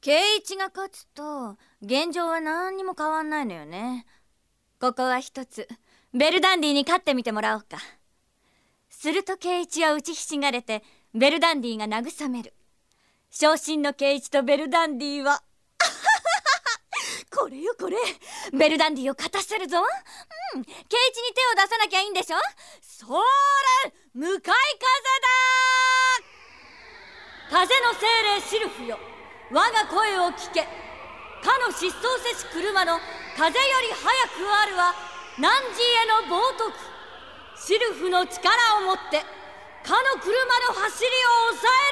圭一が勝つと現状は何にも変わんないのよね。ここは一つ。ベルダンディに勝ってみてもらおうか。すると圭一は打ちひしがれてベルダンディが慰める。昇進の圭一とベルダンディはこれよこれ。ベルダンディを勝たせるぞ。うん。圭一に手を出さなきゃいいんでしょ。そーら向かい風だ。風の精霊シルフよ。我が声を聞け。かの失踪せし車の風より速くあるは汝への冒涜。シルフの力をもってかの車の走りを抑え